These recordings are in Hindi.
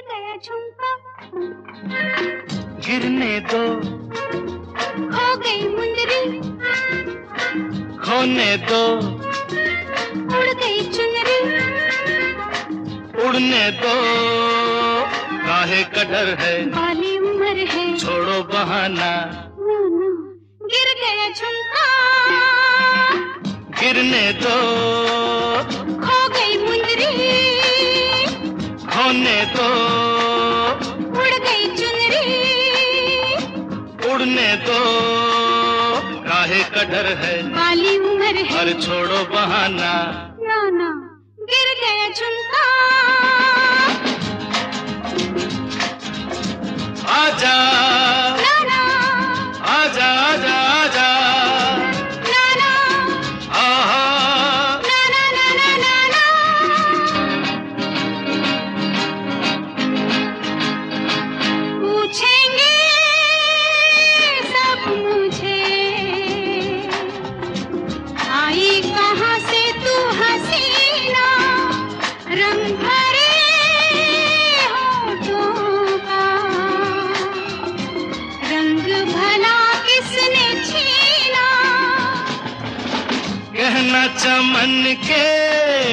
गया झुमका। गिरने दो। खो गई मुंदरी। खोने दो। उड़ गई चुनरी। उड़ने दो। काहे कटर है? बाली उम्र है। छोड़ो बहाना। गिर गया झुमका। गिरने दो। दो उड़ गई चुनरी। उड़ने दो काहे का डर है। बाली उम्र है। और छोड़ो बहाना। ना ना गिर गया झुमका कहना चमन के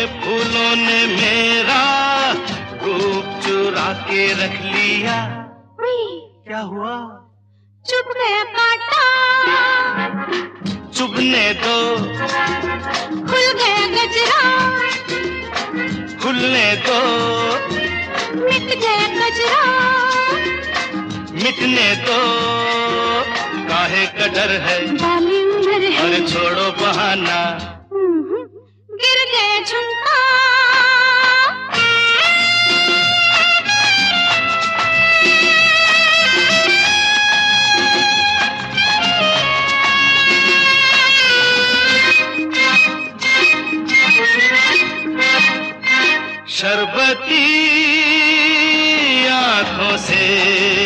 फूलों ने मेरा रूप चुरा के रख लिया। क्या हुआ? चुप गया कांटा। चुभने दो। खुल गया गजरा। खुलने दो। मिट गया गजरा। मिटने दो। काहे का डर बाली उम्र है और छोड़ो बहाना। गिर गया झुमका शरबती आँखों से